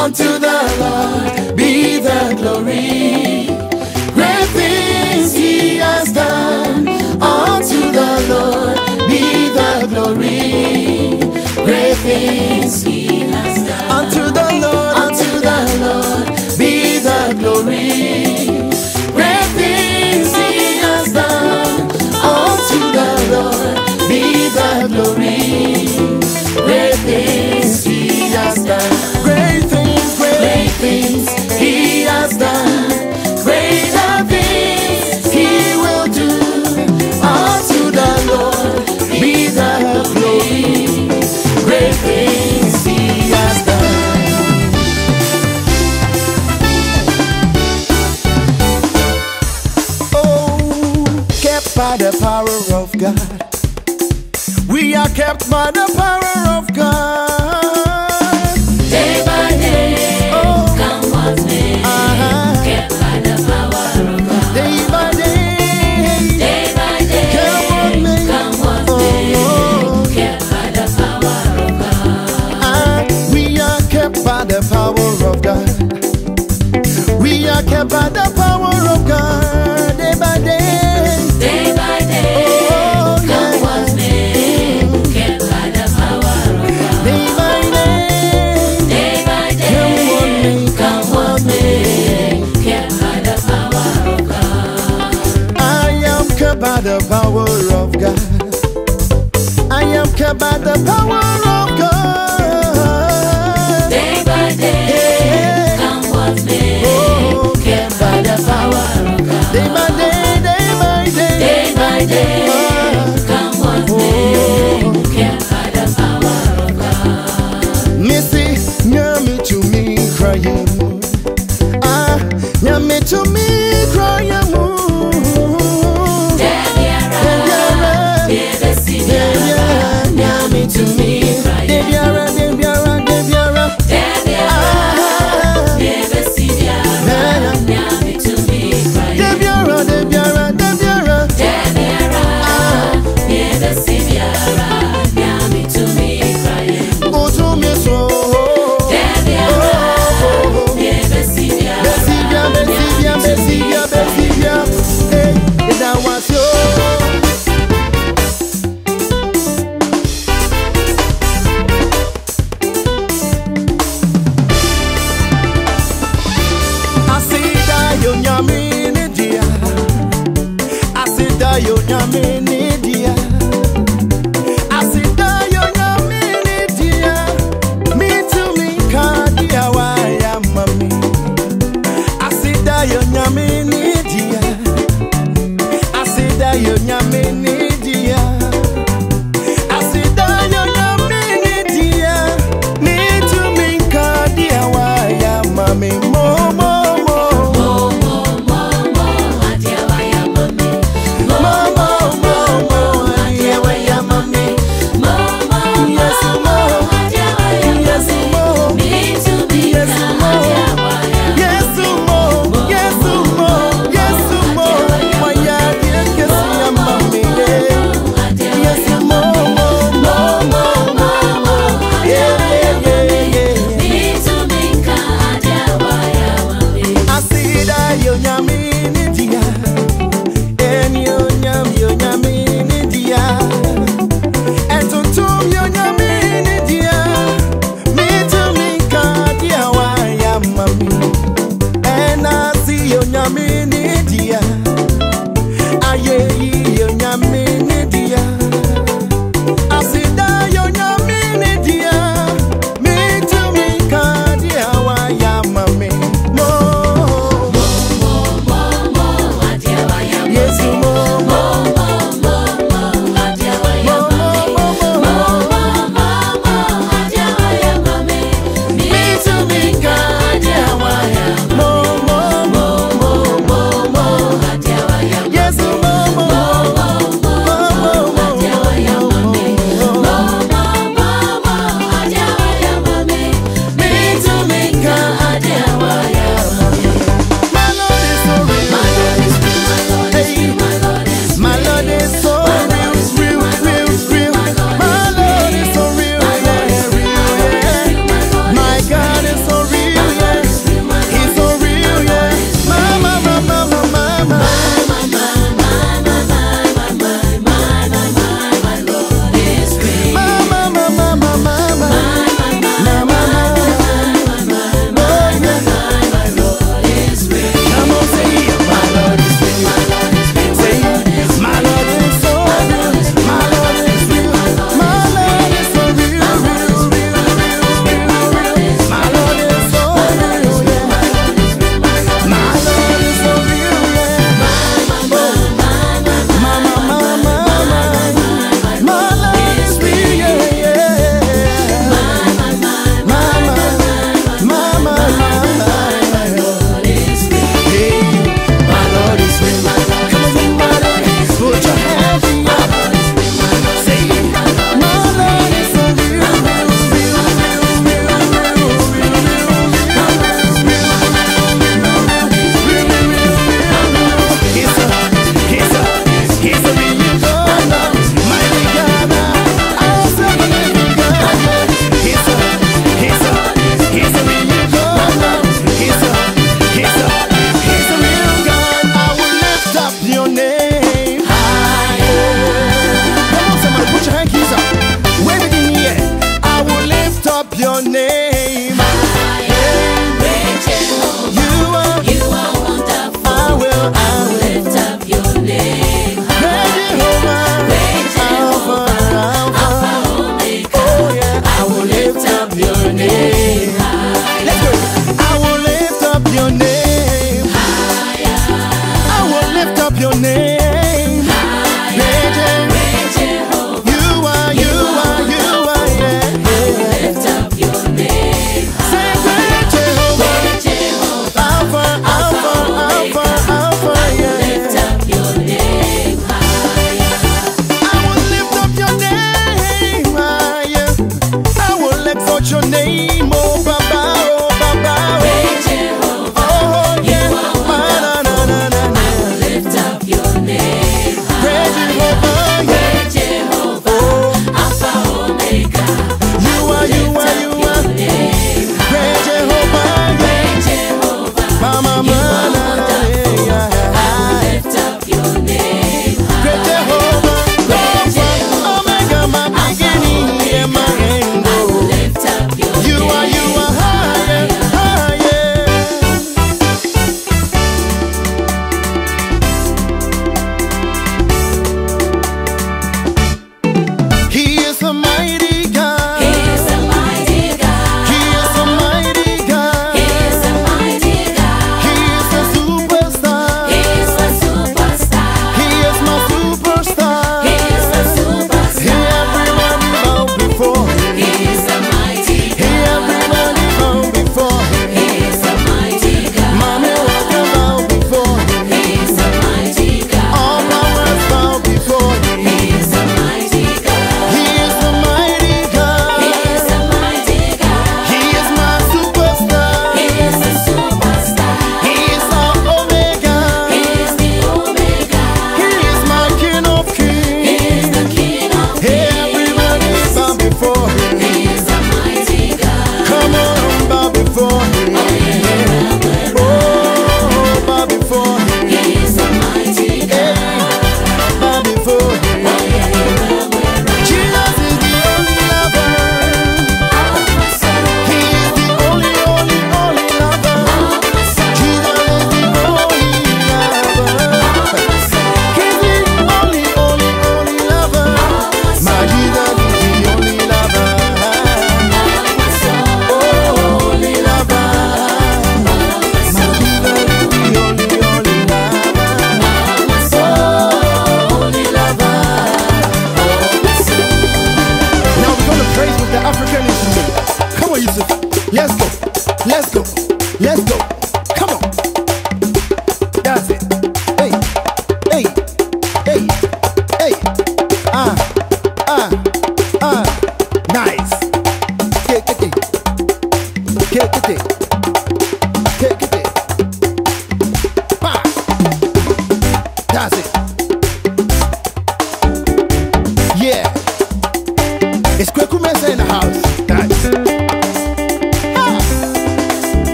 Unto the Lord be the glory. Great things he has done. Unto the Lord be the glory. Great things he has done. Unto the Lord, unto the Lord be the glory. Great things he has done. Unto the Lord be the glory. by the power of God. Day by day, come what may, oh. kept by the power of God. Day by day, day by day, day by day, come what may, oh. kept by the power of God. Missy, me. ya nyami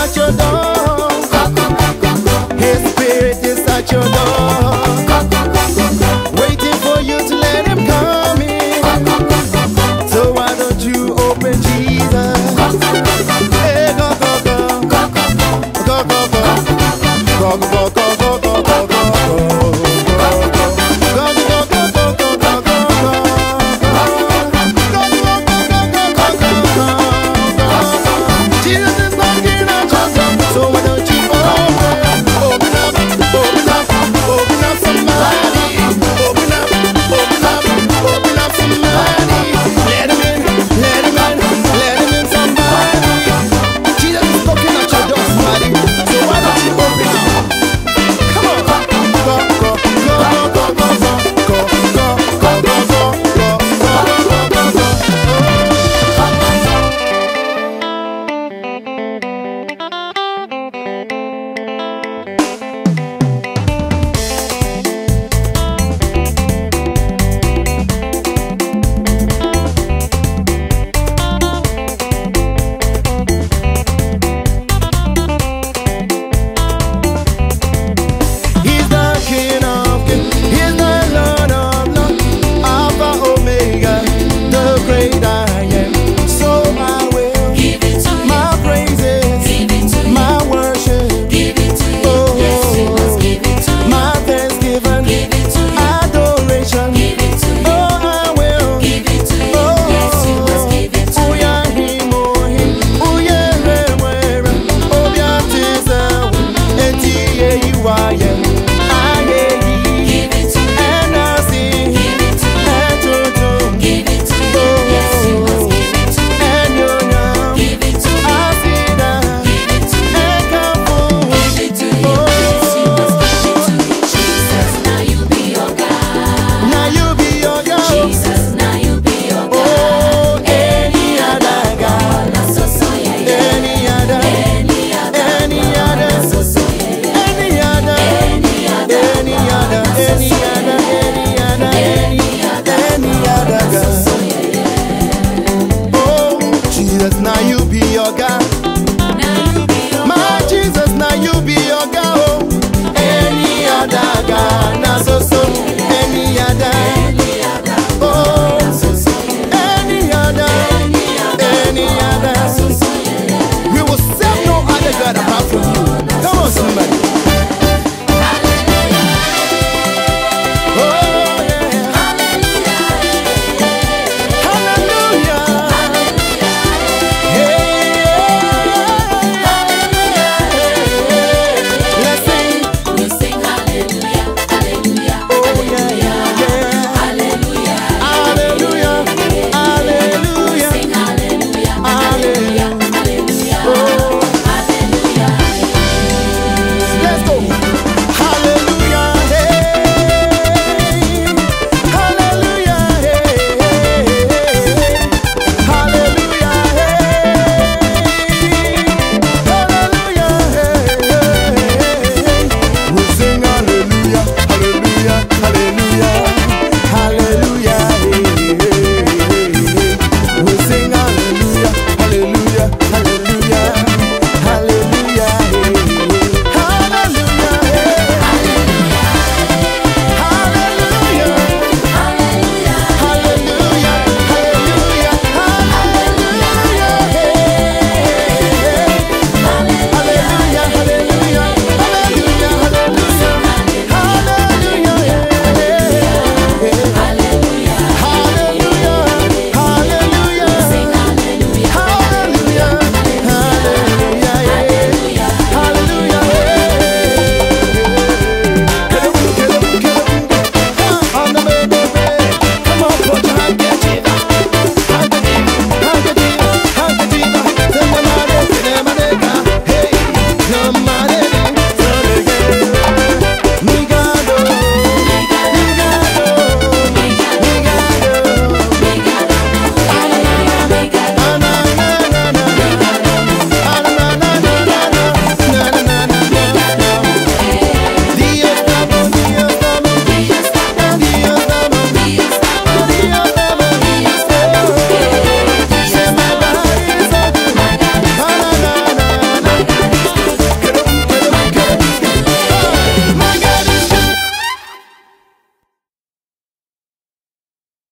not your door.